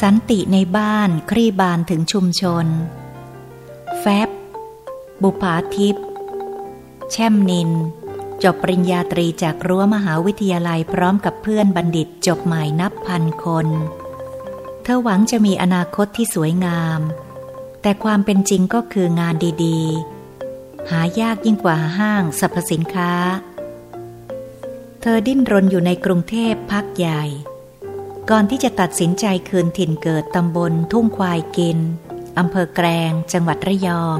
สันติในบ้านคลี่บานถึงชุมชน แฟบ บุภาทิพย์แช่มนิน จบปริญญาตรีจากรั้วมหาวิทยาลัยพร้อมกับเพื่อนบัณฑิตจบใหม่นับพันคน เธอหวังจะมีอนาคตที่สวยงาม แต่ความเป็นจริงก็คืองานดีๆ หายากยิ่งกว่าห้างสรรพสินค้า เธอดิ้นรนอยู่ในกรุงเทพพักใหญ่ ก่อนที่จะตัดสินใจคืนถิ่นเกิดตำบลทุ่งควายกินอำเภอแกลงจังหวัดระยอง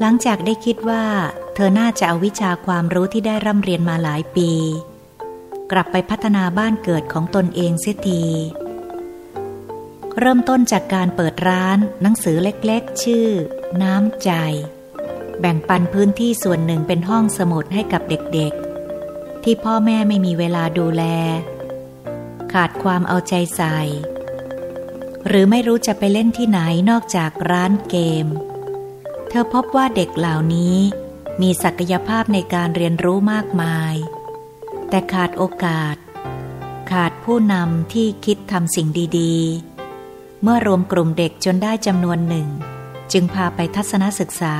หลังจากได้คิดว่า เธอน่าจะเอาวิชาความรู้ที่ได้ร่ำเรียนมาหลายปี กลับไปพัฒนาบ้านเกิดของตนเองเสียทีเริ่มต้นจากการเปิดร้านหนังสือเล็กๆ ชื่อ น้ำใจ แบ่งปันพื้นที่ส่วนหนึ่งเป็นห้องสมุดให้กับเด็กๆ ที่พ่อแม่ไม่มีเวลาดูแล ขาดความเอาใจใส่ หรือไม่รู้จะไปเล่นที่ไหนนอกจากร้านเกม เธอพบว่าเด็กเหล่านี้มีศักยภาพในการเรียนรู้มากมาย แต่ขาดโอกาส ขาดผู้นำที่คิดทำสิ่งดีๆ เมื่อรวมกลุ่มเด็กจนได้จำนวนหนึ่ง จึงพาไปทัศนศึกษา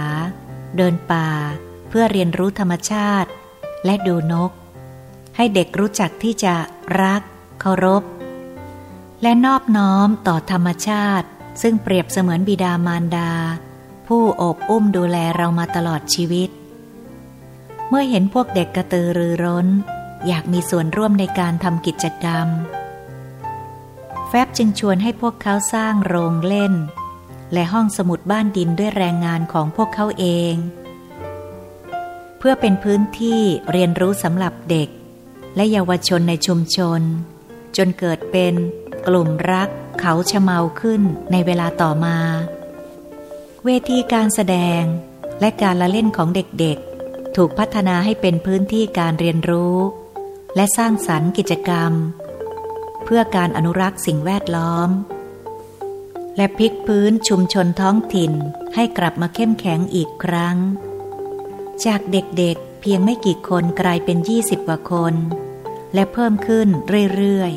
เดินป่า เพื่อเรียนรู้ธรรมชาติ และดูนก ให้เด็กรู้จักที่จะรัก เคารพ และนอบน้อมต่อธรรมชาติ ซึ่งเปรียบเสมือนบิดามารดา ผู้โอบอุ้มดูแลเรามาตลอดชีวิต เมื่อเห็นพวกเด็กกระตือรือร้น อยากมีส่วนร่วมในการทำกิจกรรม แฟบจึงชวนให้พวกเขาสร้างโรงเล่น และห้องสมุดบ้านดินด้วยแรงงานของพวกเขาเองเพื่อเป็นพื้นที่เรียนรู้สำหรับเด็ก และเยาวชนในชุมชน จนเกิดเป็นกลุ่มรักเขาชะเมาขึ้นในเวลาต่อมา เวทีการแสดงและการละเล่นของเด็กๆ ถูกพัฒนาให้เป็นพื้นที่การเรียนรู้ และสร้างสรรค์กิจกรรม เพื่อการอนุรักษ์สิ่งแวดล้อม และพลิกพื้นชุมชนท้องถิ่นให้กลับมาเข้มแข็งอีกครั้ง จากเด็กๆเพียงไม่กี่คนกลายเป็นยี่สิบกว่าคน และเพิ่มขึ้นเรื่อย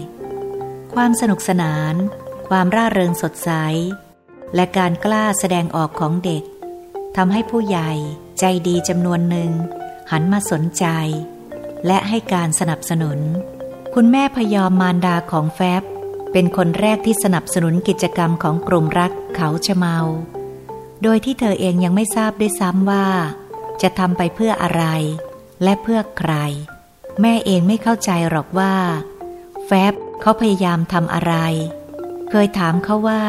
ๆ ความสนุกสนาน ความร่าเริงสดใส และการกล้าแสดงออกของเด็กทำให้ผู้ใหญ่ใจดีจำนวนหนึ่ง หันมาสนใจ และให้การสนับสนุน คุณแม่พยอมมารดาของแฟบ เป็นคนแรกที่สนับสนุนกิจกรรมของกลุ่มรักเขาชะเมา โดยที่เธอเองยังไม่ทราบด้วยซ้ำว่า จะทำไปเพื่ออะไร และเพื่อใคร แม่เองไม่เข้าใจหรอกว่า แฟบเขาพยายามทำอะไร เคยถามเขาว่า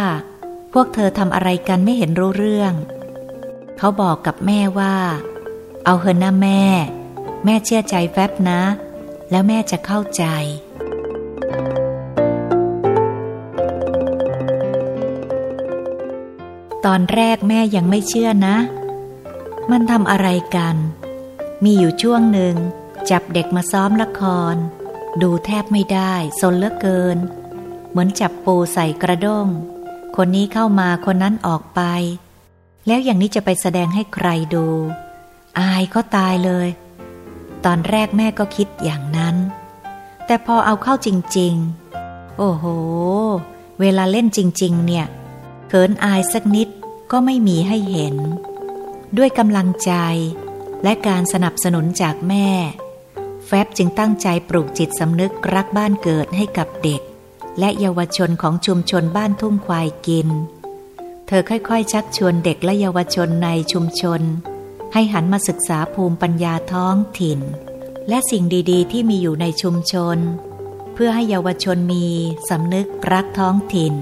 พวกเธอทำอะไรกันไม่เห็นรู้เรื่อง เขาบอกกับแม่ว่า เอาเฮอนะแม่ แม่เชื่อใจแฟบนะ แล้วแม่จะเข้าใจตอนแรกแม่ยังไม่เชื่อนะ มันทำอะไรกัน มีอยู่ช่วงหนึ่ง จับเด็กมาซ้อมละคร ดูแทบไม่ได้สนเหลือเกิน เหมือนจับปูใส่กระด้ง คนนี้เข้ามาคนนั้นออกไป แล้วอย่างนี้จะไปแสดงให้ใครดู อายก็ตายเลย ตอนแรกแม่ก็คิดอย่างนั้น แต่พอเอาเข้าจริง ๆ โอ้โห เวลาเล่นจริง ๆ เนี่ยเขินอายสักนิดก็ไม่มีให้เห็น ด้วยกำลังใจและการสนับสนุนจากแม่ แฟบจึงตั้งใจปลูกจิตสำนึกรักบ้านเกิดให้กับเด็ก และเยาวชนของชุมชนบ้านทุ่งควายกิน เธอค่อยๆ ชักชวนเด็กและเยาวชนในชุมชน ให้หันมาศึกษาภูมิปัญญาท้องถิ่น และสิ่งดีๆ ที่มีอยู่ในชุมชน เพื่อให้เยาวชนมีสำนึกรักท้องถิ่น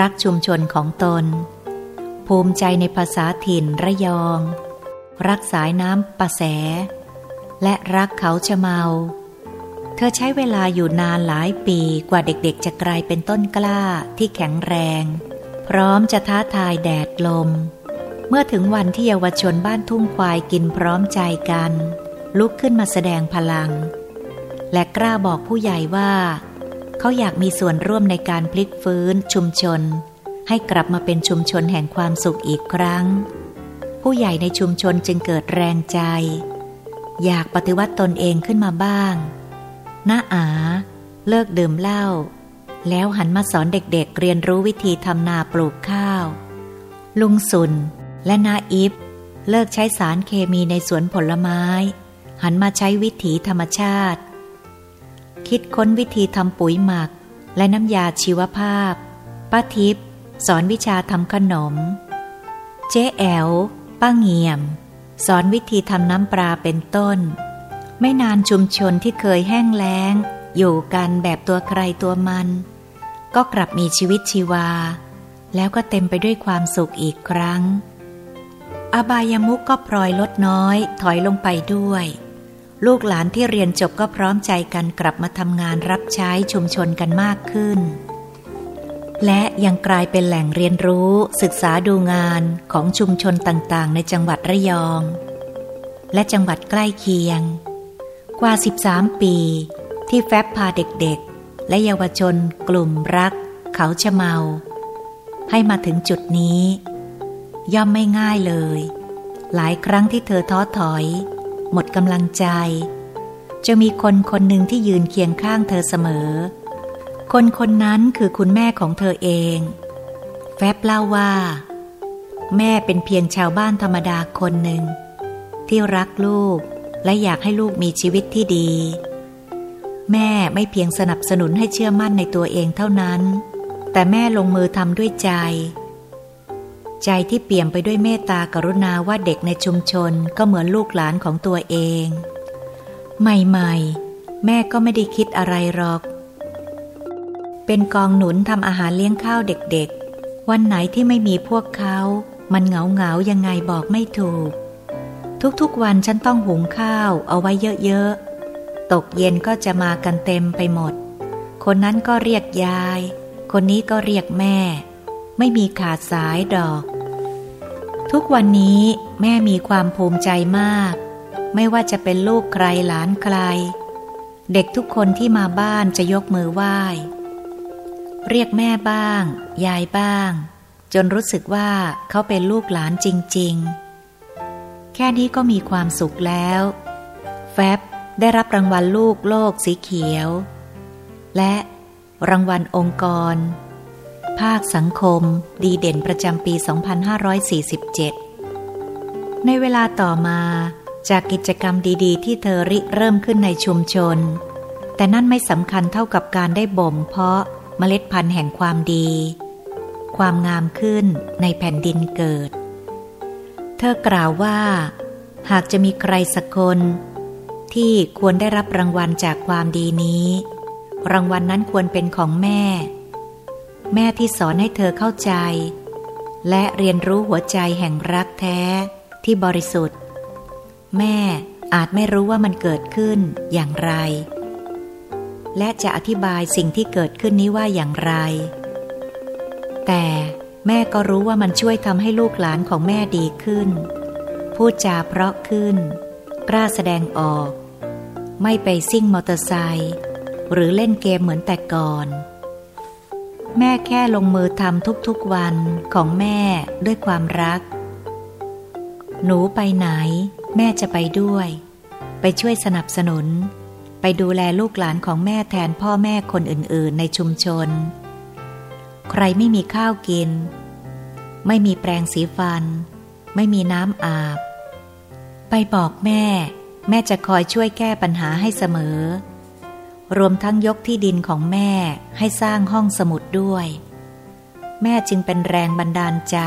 รักชุมชนของตน ภูมิใจในภาษาถิ่นระยอง รักสายน้ำประแส และรักเขาชะเมา เธอใช้เวลาอยู่นานหลายปีกว่าเด็กๆ จะกลายเป็นต้นกล้าที่แข็งแรง พร้อมจะท้าทายแดดลม เมื่อถึงวันที่เยาวชนบ้านทุ่งควายกินพร้อมใจกัน ลุกขึ้นมาแสดงพลัง และกล้าบอกผู้ใหญ่ว่า เขาอยากมีส่วนร่วมในการพลิกฟื้นชุมชน ให้กลับมาเป็นชุมชนแห่งความสุขอีกครั้ง ผู้ใหญ่ในชุมชนจึงเกิดแรงใจ อยากปฏิวัติตนเองขึ้นมาบ้างน้าอาเลิกดื่มเหล้าแล้วหันมาสอนเด็กๆเรียนรู้วิธีทำนาปลูกข้าว ลุงสุนและนาอิฟเลิกใช้สารเคมีในสวนผลไม้ หันมาใช้วิถีธรรมชาติ คิดค้นวิธีทำปุ๋ยหมัก และน้ำยาชีวภาพ ป้าทิพย์สอนวิชาทำขนม เจ๊แอวป้าเงียม สอนวิธีทำน้ำปลาเป็นต้น ไม่นานชุมชนที่เคยแห้งแล้ง อยู่กันแบบตัวใครตัวมัน ก็กลับมีชีวิตชีวา แล้วก็เต็มไปด้วยความสุขอีกครั้ง อบายามุกก็พลอยลดน้อย ถอยลงไปด้วย ลูกหลานที่เรียนจบก็พร้อมใจกันกลับมาทำงานรับใช้ชุมชนกันมากขึ้น และยังกลายเป็นแหล่งเรียนรู้ศึกษาดูงานของชุมชนต่างๆ ในจังหวัดระยอง และจังหวัดใกล้เคียง กว่า 13 ปี ที่แฟบพาเด็กๆ และเยาวชนกลุ่มรัก เขาชะเมา ให้มาถึงจุดนี้ ย่อมไม่ง่ายเลย หลายครั้งที่เธอท้อถอย หมดกำลังใจ จะมีคนคนหนึ่งที่ยืนเคียงข้างเธอเสมอ คนคนนั้นคือคุณแม่ของเธอเอง แฟบเล่าว่า แม่เป็นเพียงชาวบ้านธรรมดาคนหนึ่ง ที่รักลูกและอยากให้ลูกมีชีวิตที่ดี แม่ไม่เพียงสนับสนุนให้เชื่อมั่นในตัวเองเท่านั้น แต่แม่ลงมือทำด้วยใจ ใจที่เปี่ยมไปด้วยเมตตากรุณาว่าเด็กในชุมชนก็เหมือนลูกหลานของตัวเอง ใหม่ๆ แม่ก็ไม่ได้คิดอะไรหรอก เป็นกองหนุนทำอาหารเลี้ยงข้าวเด็กๆ วันไหนที่ไม่มีพวกเขา มันเหงาเหงาๆยังไงบอกไม่ถูก ทุกๆวันฉันต้องหุงข้าวเอาไว้เยอะๆ ตกเย็นก็จะมากันเต็มไปหมด คนนั้นก็เรียกยาย คนนี้ก็เรียกแม่ ไม่มีขาดสายดอก ทุกวันนี้แม่มีความภูมิใจมาก ไม่ว่าจะเป็นลูกใครหลานใคร เด็กทุกคนที่มาบ้านจะยกมือไหว้ เรียกแม่บ้าง ยายบ้าง จนรู้สึกว่าเขาเป็นลูกหลานจริง ๆ แค่นี้ก็มีความสุขแล้ว แฟบได้รับรางวัลลูกโลกสีเขียว และรางวัลองค์กร ภาคสังคม ดีเด่นประจำปี 2547 ในเวลาต่อมาจากกิจกรรมดีๆ ที่เธอริเริ่มขึ้นในชุมชน แต่นั่นไม่สำคัญเท่ากับการได้บ่มเพาะ เมล็ดพันธุ์แห่งความดี ความงามขึ้นในแผ่นดินเกิด เธอกล่าวว่า หากจะมีใครสักคน ที่ควรได้รับรางวัลจากความดีนี้ รางวัลนนั้นควรเป็นของแม่ แม่ที่สอนให้เธอเข้าใจ และเรียนรู้หัวใจแห่งรักแท้ที่บริสุทธิ์ แม่อาจไม่รู้ว่ามันเกิดขึ้นอย่างไร และจะอธิบายสิ่งที่เกิดขึ้นนี้ว่าอย่างไร แต่แม่ก็รู้ว่ามันช่วยทำให้ลูกหลานของแม่ดีขึ้น พูดจาเพราะขึ้น กล้าแสดงออก ไม่ไปซิ่งมอเตอร์ไซค์หรือเล่นเกมเหมือนแต่ก่อน แม่แค่ลงมือทำทุกๆวันของแม่ด้วยความรัก หนูไปไหน แม่จะไปด้วย ไปช่วยสนับสนุน ไปดูแลลูกหลานของแม่แทนพ่อแม่คนอื่นๆ ในชุมชน ใครไม่มีข้าวกิน ไม่มีแปรงสีฟัน ไม่มีน้ำอาบ ไปบอกแม่ แม่จะคอยช่วยแก้ปัญหาให้เสมอ รวมทั้งยกที่ดินของแม่ให้สร้างห้องสมุดด้วย แม่จึงเป็นแรงบันดาลใจ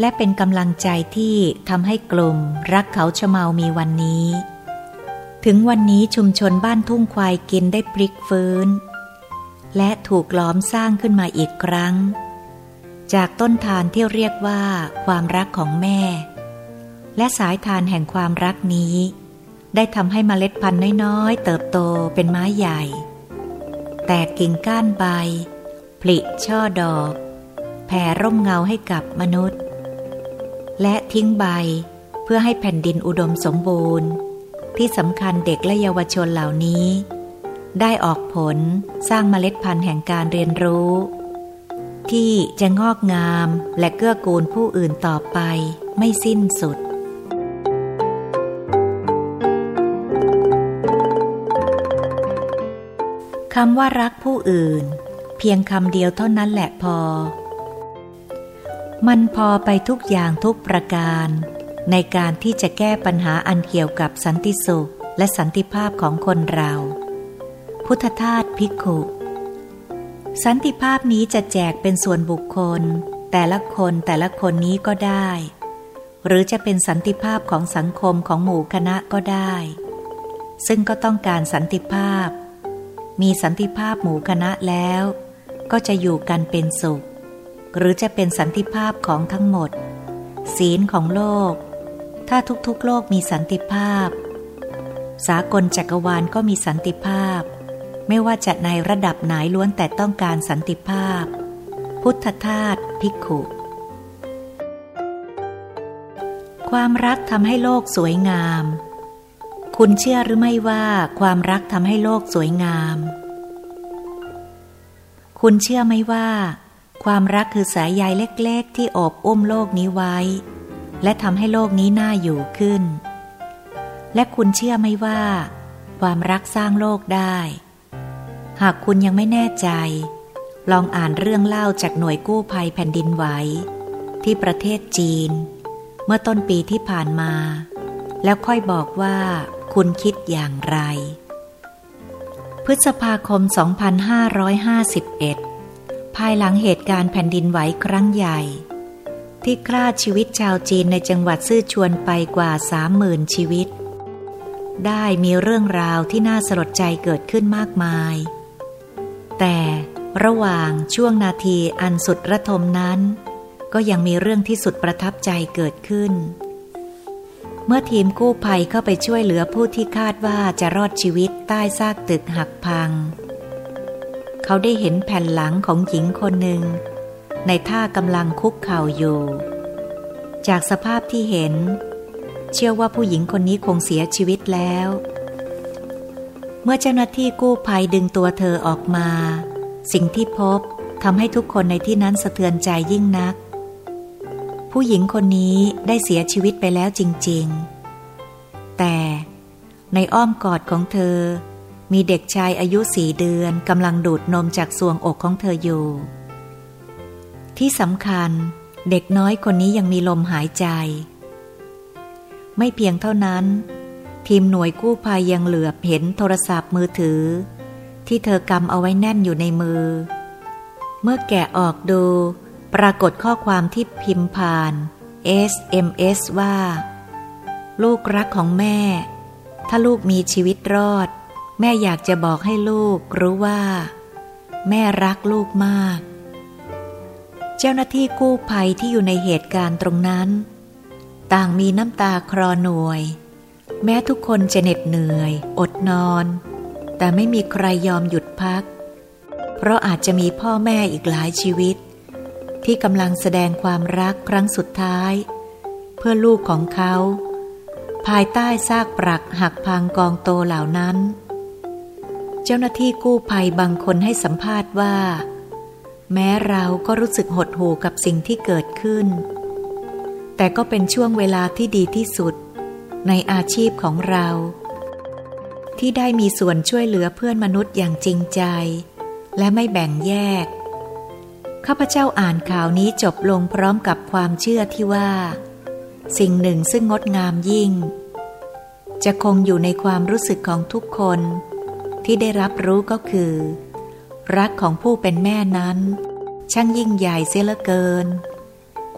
และเป็นกำลังใจที่ทำให้กลุ่มรักเขาชะเมามีวันนี้ ถึงวันนี้ชุมชนบ้านทุ่งควายกินได้พลิกฟื้น และถูกล้อมสร้างขึ้นมาอีกครั้ง จากต้นทานที่เรียกว่าความรักของแม่ และสายทานแห่งความรักนี้ ได้ทำให้เมล็ดพันธุ์น้อยๆ เติบโตเป็นไม้ใหญ่ แตกกิ่งก้านใบ ผลิช่อดอก แผ่ร่มเงาให้กับมนุษย์ และทิ้งใบเพื่อให้แผ่นดินอุดมสมบูรณ์ ที่สำคัญเด็กและเยาวชนเหล่านี้ ได้ออกผลสร้างเมล็ดพันธุ์แห่งการเรียนรู้ ที่จะงอกงามและเกื้อกูลผู้อื่นต่อไปไม่สิ้นสุดคคำว่ารักผู้อื่น เพียงคำเดียวเท่านั้นแหละพอ มันพอไปทุกอย่างทุกประการ ในการที่จะแก้ปัญหาอันเกี่ยวกับสันติสุขและสันติภาพของคนเรา พุทธทาสพิกขุ สันติภาพนี้จะแจกเป็นส่วนบุคคล แต่ละคนแต่ละคนนี้ก็ได้ หรือจะเป็นสันติภาพของสังคมของหมู่คณะก็ได้ ซึ่งก็ต้องการสันติภาพ มีสันติภาพหมู่คณะแล้ว ก็จะอยู่กันเป็นสุข หรือจะเป็นสันติภาพของทั้งหมด ศีลของโลก ถ้าทุกๆ โลกมีสันติภาพ สากลจักรวาลก็มีสันติภาพ ไม่ว่าจะในระดับไหนล้วนแต่ต้องการสันติภาพ พุทธทาสภิกขุความรักทำให้โลกสวยงาม คุณเชื่อหรือไม่ว่าความรักทำให้โลกสวยงาม คุณเชื่อไหมว่า ความรักคือสายใยเล็กๆ ที่โอบอุ้มโลกนี้ไว้ และทำให้โลกนี้น่าอยู่ขึ้น และคุณเชื่อไหมว่า ความรักสร้างโลกได้ หากคุณยังไม่แน่ใจ ลองอ่านเรื่องเล่าจากหน่วยกู้ภัยแผ่นดินไหว ที่ประเทศจีน เมื่อต้นปีที่ผ่านมา แล้วค่อยบอกว่าคุณคิดอย่างไร พฤษภาคม 2551 ภายหลังเหตุการณ์แผ่นดินไหวครั้งใหญ่ ที่ฆ่าชีวิตชาวจีนในจังหวัดซื่อชวนไปกว่าสามหมื่นชีวิต ได้มีเรื่องราวที่น่าสลดใจเกิดขึ้นมากมาย แต่ระหว่างช่วงนาทีอันสุดระทมนั้น ก็ยังมีเรื่องที่สุดประทับใจเกิดขึ้น เมื่อทีมกู้ภัยเข้าไปช่วยเหลือผู้ที่คาดว่าจะรอดชีวิตใต้ซากตึกหักพัง เขาได้เห็นแผ่นหลังของหญิงคนหนึ่ง ในท่ากำลังคุกเข่าอยู่ จากสภาพที่เห็น เชื่อว่าผู้หญิงคนนี้คงเสียชีวิตแล้ว เมื่อเจ้าหน้าที่กู้ภัยดึงตัวเธอออกมา สิ่งที่พบทำให้ทุกคนในที่นั้นสะเทือนใจยิ่งนัก ผู้หญิงคนนี้ได้เสียชีวิตไปแล้วจริง ๆ แต่ในอ้อมกอดของเธอ มีเด็กชายอายุสี่เดือนกำลังดูดนมจากสวงอกของเธออยู่ ที่สำคัญเด็กน้อยคนนี้ยังมีลมหายใจ ไม่เพียงเท่านั้น ทีมหน่วยกู้ภัยยังเหลือบเห็นโทรศัพท์มือถือ ที่เธอกำเอาไว้แน่นอยู่ในมือ เมื่อแกะออกดูปรากฏข้อความที่พิมพ์ผ่าน SMS ว่า ลูกรักของแม่ ถ้าลูกมีชีวิตรอด แม่อยากจะบอกให้ลูกรู้ว่า แม่รักลูกมาก จ้าหน้าที่กู้ภัยที่อยู่ในเหตุการณ์ตรงนั้น ต่างมีน้ำตาครอหน่วย แม้ทุกคนจะเหน็ดเหนื่อย อดนอน แต่ไม่มีใครยอมหยุดพัก เพราะอาจจะมีพ่อแม่อีกหลายชีวิต ที่กำลังแสดงความรักครั้งสุดท้าย เพื่อลูกของเขา ภายใต้ซากปรักหักพังกองโตเหล่านั้น เจ้าหน้าที่กู้ภัยบางคนให้สัมภาษณ์ว่า แม้เราก็รู้สึกหดหู่กับสิ่งที่เกิดขึ้น แต่ก็เป็นช่วงเวลาที่ดีที่สุด ในอาชีพของเรา ที่ได้มีส่วนช่วยเหลือเพื่อนมนุษย์อย่างจริงใจ และไม่แบ่งแยก ข้าพเจ้าอ่านข่าวนี้จบลงพร้อมกับความเชื่อที่ว่า สิ่งหนึ่งซึ่งงดงามยิ่ง จะคงอยู่ในความรู้สึกของทุกคน ที่ได้รับรู้ก็คือ รักของผู้เป็นแม่นั้น ช่างยิ่งใหญ่เสียเหลือเกิน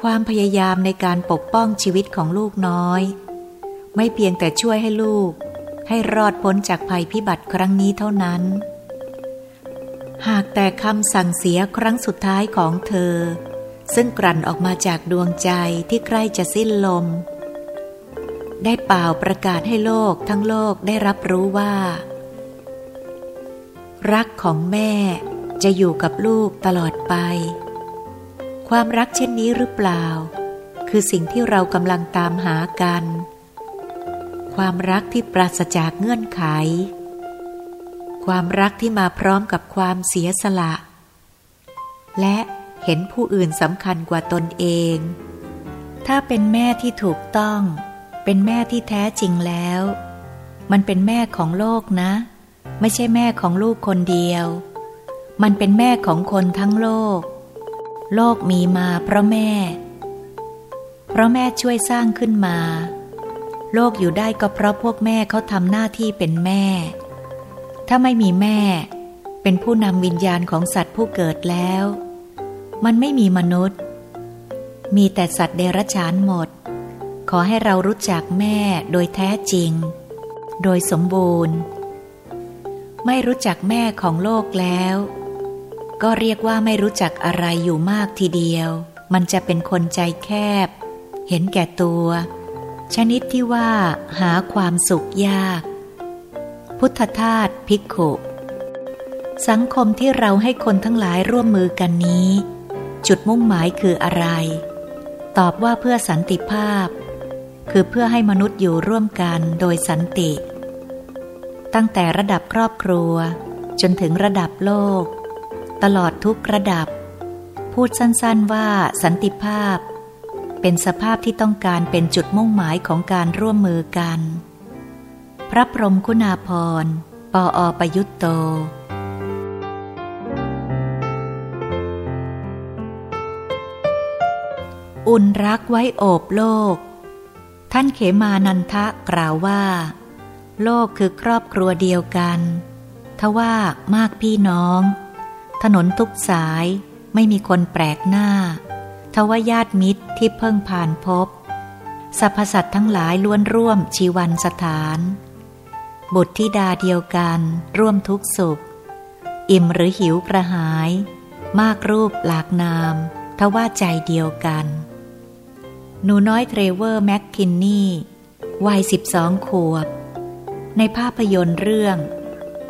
ความพยายามในการปกป้องชีวิตของลูกน้อย ไม่เพียงแต่ช่วยให้ลูก ให้รอดพ้นจากภัยพิบัติครั้งนี้เท่านั้น หากแต่คำสั่งเสียครั้งสุดท้ายของเธอ ซึ่งกลั่นออกมาจากดวงใจที่ใกล้จะสิ้นลม ได้เป่าประกาศให้โลกทั้งโลกได้รับรู้ว่า รักของแม่จะอยู่กับลูกตลอดไป ความรักเช่นนี้หรือเปล่า คือสิ่งที่เรากำลังตามหากัน ความรักที่ปราศจากเงื่อนไข ความรักที่มาพร้อมกับความเสียสละ และเห็นผู้อื่นสำคัญกว่าตนเอง ถ้าเป็นแม่ที่ถูกต้อง เป็นแม่ที่แท้จริงแล้ว มันเป็นแม่ของโลกนะ ไม่ใช่แม่ของลูกคนเดียว มันเป็นแม่ของคนทั้งโลก โลกมีมาเพราะแม่ เพราะแม่ช่วยสร้างขึ้นมา โลกอยู่ได้ก็เพราะพวกแม่เขาทำหน้าที่เป็นแม่ ถ้าไม่มีแม่ เป็นผู้นำวิญญาณของสัตว์ผู้เกิดแล้ว มันไม่มีมนุษย์ มีแต่สัตว์เดรัจฉานหมด ขอให้เรารู้จักแม่โดยแท้จริง โดยสมบูรณ์ ไม่รู้จักแม่ของโลกแล้ว ก็เรียกว่าไม่รู้จักอะไรอยู่มากทีเดียว มันจะเป็นคนใจแคบ เห็นแก่ตัว ชนิดที่ว่าหาความสุขยาก พุทธทาสภิกขุสังคมที่เราให้คนทั้งหลายร่วมมือกันนี้ จุดมุ่งหมายคืออะไร ตอบว่าเพื่อสันติภาพ คือเพื่อให้มนุษย์อยู่ร่วมกันโดยสันติ ตั้งแต่ระดับครอบครัว จนถึงระดับโลก ตลอดทุกระดับ พูดสั้นๆว่าสันติภาพ เป็นสภาพที่ต้องการเป็นจุดมุ่งหมายของการร่วมมือกัน พระพรหมคุณาภรณ์ปออประยุตโตอุ่นรักไว้โอบโลก ท่านเขมานันทะกล่าวว่า โลกคือครอบครัวเดียวกันทว่ามากพี่น้อง ถนนทุกสายไม่มีคนแปลกหน้า ทว่าญาติมิตรที่เพิ่งผ่านพบสรรพสัตว์ทั้งหลายล้วนร่วมชีวันสถาน บุตรธิดาเดียวกันร่วมทุกสุข อิ่มหรือหิวกระหาย มากรูปหลากนามทว่าใจเดียวกัน หนูน้อยเทรเวอร์แม็กคินนี่ วัยสิบสองขวบ ในภาพยนตร์เรื่อง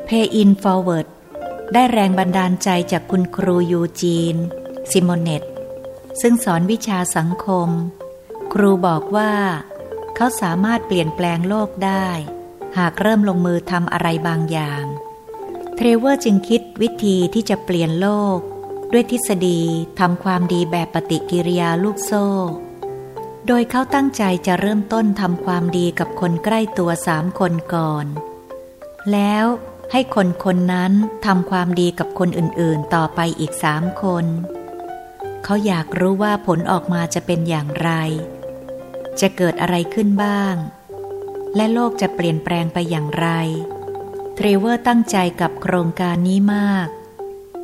Pay It Forward ได้แรงบันดาลใจจากคุณครูยูจีน ซิโมเนตซึ่งสอนวิชาสังคม ครูบอกว่า เขาสามารถเปลี่ยนแปลงโลกได้ หากเริ่มลงมือทำอะไรบางอย่าง เทรเวอร์จึงคิดวิธีที่จะเปลี่ยนโลก ด้วยทฤษฎีทำความดีแบบปฏิกิริยาลูกโซ่ โดยเขาตั้งใจจะเริ่มต้นทำความดีกับคนใกล้ตัวสามคนก่อน แล้วให้คนคนนั้นทำความดีกับคนอื่นๆ ต่อไปอีกสามคน เขาอยากรู้ว่าผลออกมาจะเป็นอย่างไร จะเกิดอะไรขึ้นบ้าง และโลกจะเปลี่ยนแปลงไปอย่างไร เทรเวอร์ตั้งใจกับโครงการนี้มาก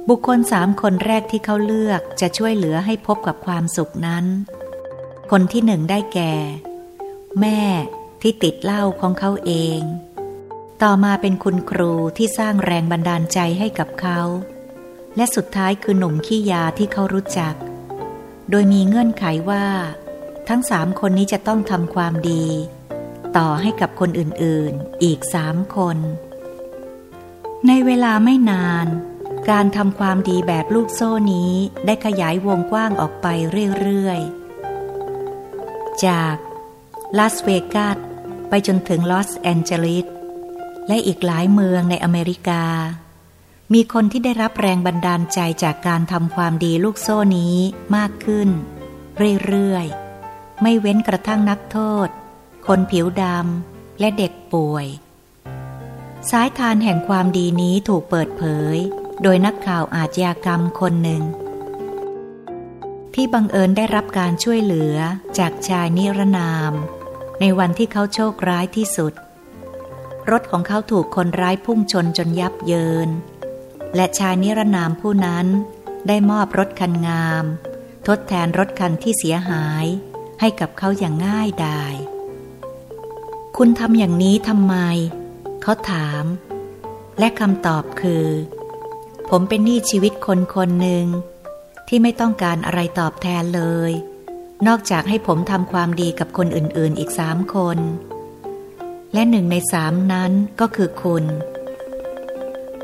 บุคคลสามคนแรกที่เขาเลือกจะช่วยเหลือให้พบกับความสุขนั้น คนที่หนึ่งได้แก่ แม่ที่ติดเหล้าของเขาเอง ต่อมาเป็นคุณครูที่สร้างแรงบันดาลใจให้กับเขา และสุดท้ายคือหนุ่มขี้ยาที่เขารู้จัก โดยมีเงื่อนไขว่า ทั้งสามคนนี้จะต้องทำความดี ต่อให้กับคนอื่นๆ อีกสามคน ในเวลาไม่นานการทำความดีแบบลูกโซ่นี้ได้ขยายวงกว้างออกไปเรื่อย ๆ จากลาสเวกัสไปจนถึงลอสแอนเจลิสและอีกหลายเมืองในอเมริกา มีคนที่ได้รับแรงบันดาลใจจากการทำความดีลูกโซ่นี้มากขึ้น เรื่อยๆ ไม่เว้นกระทั่งนักโทษ คนผิวดำและเด็กป่วย สายทานแห่งความดีนี้ถูกเปิดเผย โดยนักข่าวอาชญากรรมคนหนึ่ง ที่บังเอิญได้รับการช่วยเหลือจากชายนิรนาม ในวันที่เขาโชคร้ายที่สุด รถของเขาถูกคนร้ายพุ่งชนจนยับเยิน และชายนิรนามผู้นั้นได้มอบรถคันงาม ทดแทนรถคันที่เสียหายให้กับเขาอย่างง่ายดาย คุณทำอย่างนี้ทำไม เขาถาม และคำตอบคือ ผมเป็นหนี้ชีวิตคนคนหนึ่ง ที่ไม่ต้องการอะไรตอบแทนเลย นอกจากให้ผมทำความดีกับคนอื่นๆอีกสามคน และหนึ่งในสามนั้นก็คือคุณ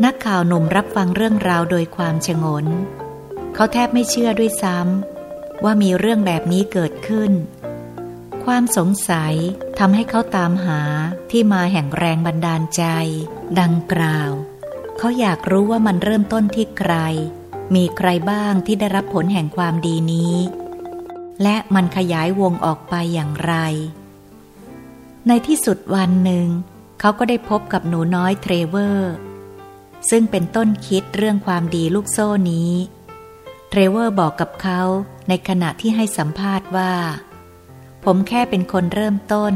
นักข่าวหนุ่มรับฟังเรื่องราวโดยความชงน เขาแทบไม่เชื่อด้วยซ้ำว่ามีเรื่องแบบนี้เกิดขึ้น ความสงสัยทำให้เขาตามหาที่มาแห่งแรงบันดาลใจ ดังกล่าว เขาอยากรู้ว่ามันเริ่มต้นที่ใคร มีใครบ้างที่ได้รับผลแห่งความดีนี้ และมันขยายวงออกไปอย่างไร ในที่สุดวันหนึ่ง เขาก็ได้พบกับหนูน้อยเทรเวอร์ ซึ่งเป็นต้นคิดเรื่องความดีลูกโซ่นี้ เทรเวอร์บอกกับเขาในขณะที่ให้สัมภาษณ์ว่า ผมแค่เป็นคนเริ่มต้น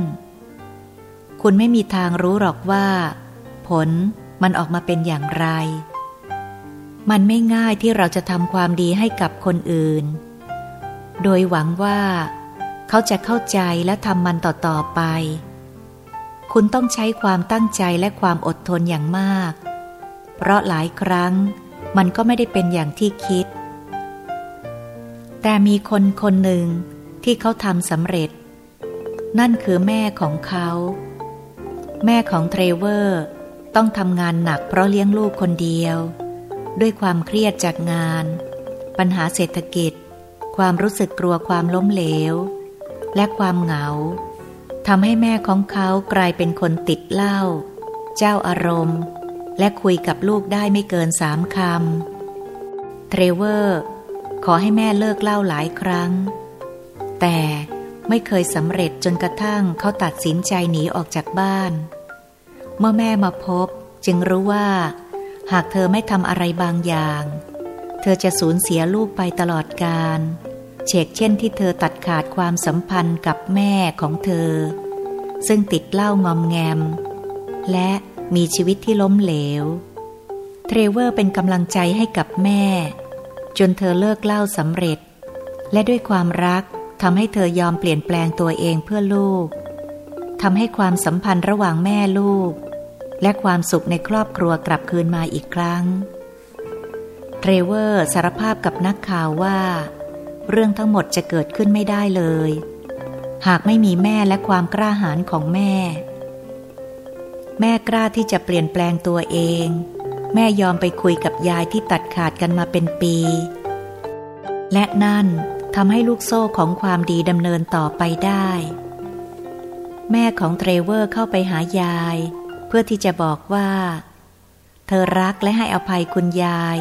คุณไม่มีทางรู้หรอกว่า ผลมันออกมาเป็นอย่างไร มันไม่ง่ายที่เราจะทำความดีให้กับคนอื่น โดยหวังว่า เขาจะเข้าใจและทำมันต่อๆไป คุณต้องใช้ความตั้งใจและความอดทนอย่างมาก เพราะหลายครั้งมันก็ไม่ได้เป็นอย่างที่คิด แต่มีคนคนหนึ่งที่เขาทำสำเร็จ นั่นคือแม่ของเขา แม่ของเทรเวอร์ ต้องทำงานหนักเพราะเลี้ยงลูกคนเดียว ด้วยความเครียดจากงาน ปัญหาเศรษฐกิจ ความรู้สึกกลัวความล้มเหลว และความเหงาทำให้แม่ของเขากลายเป็นคนติดเหล้าเจ้าอารมณ์ และคุยกับลูกได้ไม่เกินสามคำเทรเวอร์ ขอให้แม่เลิกเหล้าหลายครั้ง แต่ไม่เคยสำเร็จจนกระทั่งเขาตัดสินใจหนีออกจากบ้าน เมื่อแม่มาพบจึงรู้ว่า หากเธอไม่ทำอะไรบางอย่าง เธอจะสูญเสียลูกไปตลอดกาลเชกเช่นที่เธอตัดขาดความสัมพันธ์กับแม่ของเธอ ซึ่งติดเหล้างอมแงม และมีชีวิตที่ล้มเหลว เทรเวอร์เป็นกำลังใจให้กับแม่ จนเธอเลิกเหล้าสำเร็จ และด้วยความรักทำให้เธอยอมเปลี่ยนแปลงตัวเองเพื่อลูกทำให้ความสัมพันธ์ระหว่างแม่ลูก และความสุขในครอบครัวกลับคืนมาอีกครั้ง เทรเวอร์สารภาพกับนักข่าวว่า เรื่องทั้งหมดจะเกิดขึ้นไม่ได้เลย หากไม่มีแม่และความกล้าหาญของแม่ แม่กล้าที่จะเปลี่ยนแปลงตัวเอง แม่ยอมไปคุยกับยายที่ตัดขาดกันมาเป็นปี และนั่นทำให้ลูกโซ่ของความดีดำเนินต่อไปได้ แม่ของเทรเวอร์เข้าไปหายาย พื่อที่จะบอกว่า เธอรักและให้อภัยคุณยาย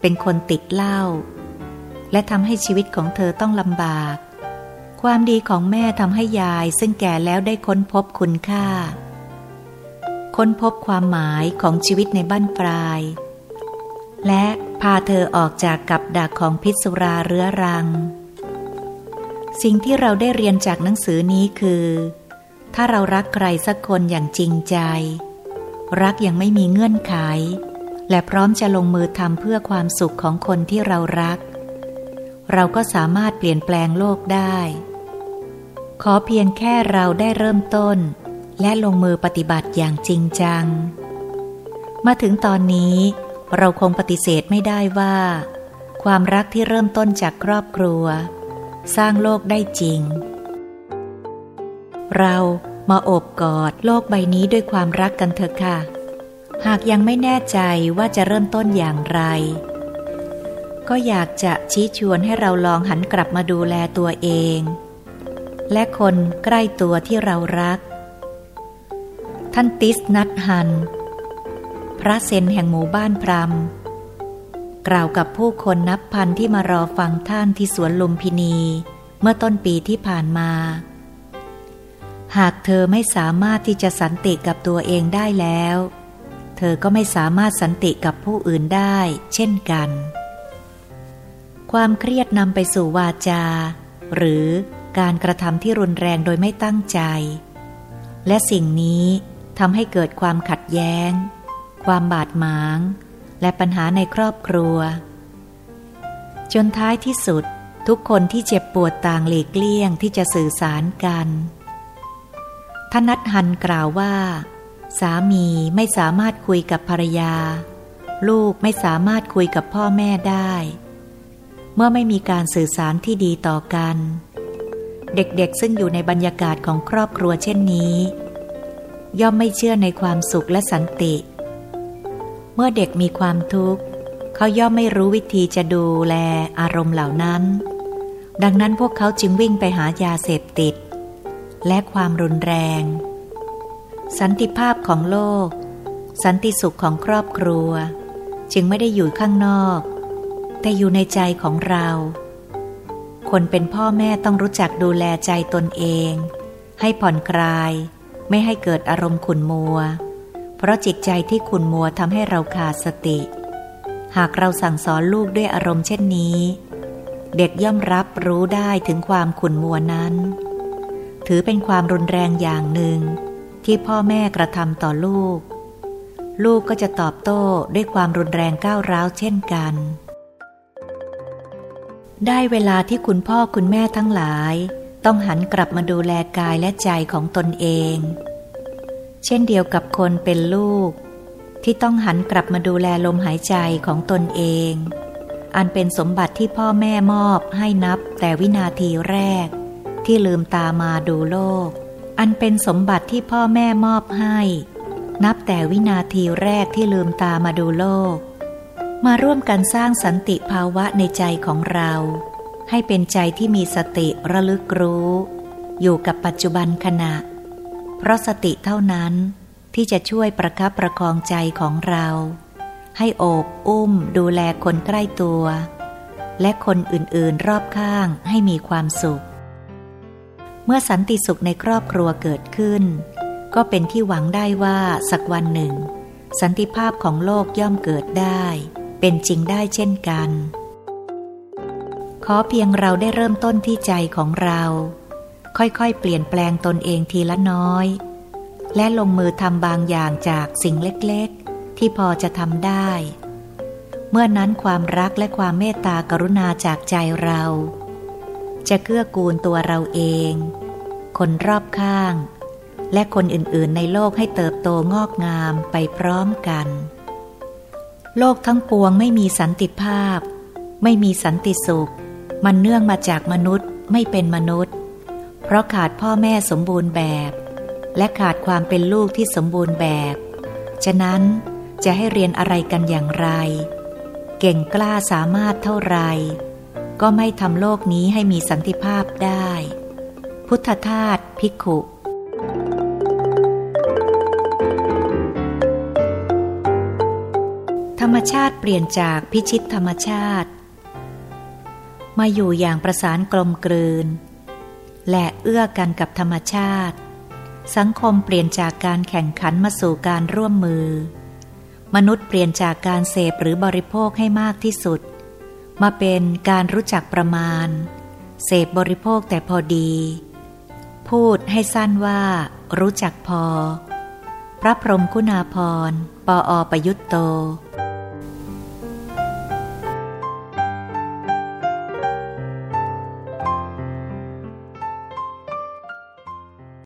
เป็นคนติดเหล้าและทำให้ชีวิตของเธอต้องลำบาก ความดีของแม่ทำให้ยายซึ่งแก่แล้วได้ค้นพบคุณค่า ค้นพบความหมายของชีวิตในบ้านปลาย และพาเธอออกจากกับดักของพิษสุราเรื้อรัง สิ่งที่เราได้เรียนจากหนังสือนี้คือ ถ้าเรารักใครสักคนอย่างจริงใจ รักยังไม่มีเงื่อนไข และพร้อมจะลงมือทำเพื่อความสุขของคนที่เรารัก เราก็สามารถเปลี่ยนแปลงโลกได้ ขอเพียงแค่เราได้เริ่มต้น และลงมือปฏิบัติอย่างจริงจัง มาถึงตอนนี้ เราคงปฏิเสธไม่ได้ว่า ความรักที่เริ่มต้นจากครอบครัว สร้างโลกได้จริง เรา มาโอบกอดโลกใบนี้ด้วยความรักกันเถอะค่ะ หากยังไม่แน่ใจว่าจะเริ่มต้นอย่างไร ก็อยากจะชี้ชวนให้เราลองหันกลับมาดูแลตัวเอง และคนใกล้ตัวที่เรารัก ท่านติสนัทฮัน พระเซนแห่งหมู่บ้านพรมกล่าวกับผู้คนนับพันที่มารอฟังท่านที่สวนลุมพินี เมื่อต้นปีที่ผ่านมา หากเธอไม่สามารถที่จะสันติกับตัวเองได้แล้ว เธอก็ไม่สามารถสันติกับผู้อื่นได้ เช่นกัน ความเครียดนำไปสู่วาจา หรือการกระทำที่รุนแรงโดยไม่ตั้งใจ และสิ่งนี้ทำให้เกิดความขัดแย้ง ความบาดหมาง และปัญหาในครอบครัว จนท้ายที่สุดทุกคนที่เจ็บปวดต่างหลีกเลี่ยงที่จะสื่อสารกัน ท่านัทฮันกล่าวว่า สามีไม่สามารถคุยกับภรรยา ลูกไม่สามารถคุยกับพ่อแม่ได้ เมื่อไม่มีการสื่อสารที่ดีต่อกัน เด็กๆซึ่งอยู่ในบรรยากาศของครอบครัวเช่นนี้ ย่อมไม่เชื่อในความสุขและสันติ เมื่อเด็กมีความทุกข์ เขาย่อมไม่รู้วิธีจะดูแลอารมณ์เหล่านั้น ดังนั้นพวกเขาจึงวิ่งไปหายาเสพติด และความรุนแรง สันติภาพของโลก สันติสุขของครอบครัว จึงไม่ได้อยู่ข้างนอก แต่อยู่ในใจของเรา คนเป็นพ่อแม่ต้องรู้จักดูแลใจตนเอง ให้ผ่อนคลาย ไม่ให้เกิดอารมณ์ขุนมัว เพราะจิตใจที่ขุนมัวทำให้เราขาดสติ หากเราสั่งสอนลูกด้วยอารมณ์เช่นนี้ เด็กย่อมรับรู้ได้ถึงความขุนมัวนั้น ถือเป็นความรุนแรงอย่างหนึ่ง ที่พ่อแม่กระทำต่อลูก ลูกก็จะตอบโต้ด้วยความรุนแรงก้าวร้าวเช่นกัน ได้เวลาที่คุณพ่อคุณแม่ทั้งหลาย ต้องหันกลับมาดูแลกายและใจของตนเอง เช่นเดียวกับคนเป็นลูก ที่ต้องหันกลับมาดูแลลมหายใจของตนเอง อันเป็นสมบัติที่พ่อแม่มอบให้นับแต่วินาทีแรก ที่ลืมตามาดูโลก อันเป็นสมบัติที่พ่อแม่มอบให้ นับแต่วินาทีแรกที่ลืมตามาดูโลก มาร่วมกันสร้างสันติภาวะในใจของเรา ให้เป็นใจที่มีสติระลึกรู้ อยู่กับปัจจุบันขณะ เพราะสติเท่านั้นที่จะช่วยประคับประคองใจของเรา ให้โอบอุ้มดูแลคนใกล้ตัว และคนอื่นๆรอบข้างให้มีความสุข มื่อสันติสุขในครอบครัวเกิดขึ้น ก็เป็นที่หวังได้ว่าสักวันหนึ่ง สันติภาพของโลกย่อมเกิดได้ เป็นจริงได้เช่นกัน ขอเพียงเราได้เริ่มต้นที่ใจของเรา ค่อยๆ เปลี่ยนแปลงตนเองทีละน้อย และลงมือทำบางอย่างจากสิ่งเล็กๆ ที่พอจะทำได้ เมื่อนั้นความรักและความเมตตากรุณาจากใจเราจะเกื้อกูลตัวเราเอง คนรอบข้าง และคนอื่นๆในโลกให้เติบโตงอกงามไปพร้อมกัน โลกทั้งปวงไม่มีสันติภาพ ไม่มีสันติสุข มันเนื่องมาจากมนุษย์ไม่เป็นมนุษย์ เพราะขาดพ่อแม่สมบูรณ์แบบ และขาดความเป็นลูกที่สมบูรณ์แบบ ฉะนั้นจะให้เรียนอะไรกันอย่างไร เก่งกล้าสามารถเท่าไร ก็ไม่ทำโลกนี้ให้มีสันติภาพได้ พุทธทาสภิกขุธรรมชาติเปลี่ยนจากพิชิตธรรมชาติ มาอยู่อย่างประสานกลมกลืน และเอื้อกันกับธรรมชาติ สังคมเปลี่ยนจากการแข่งขันมาสู่การร่วมมือ มนุษย์เปลี่ยนจากการเสพหรือบริโภคให้มากที่สุด มาเป็นการรู้จักประมาณ เสพบริโภคแต่พอดี พูดให้สั้นว่า รู้จักพอ พระพรมคุณาพรปออประยุตโต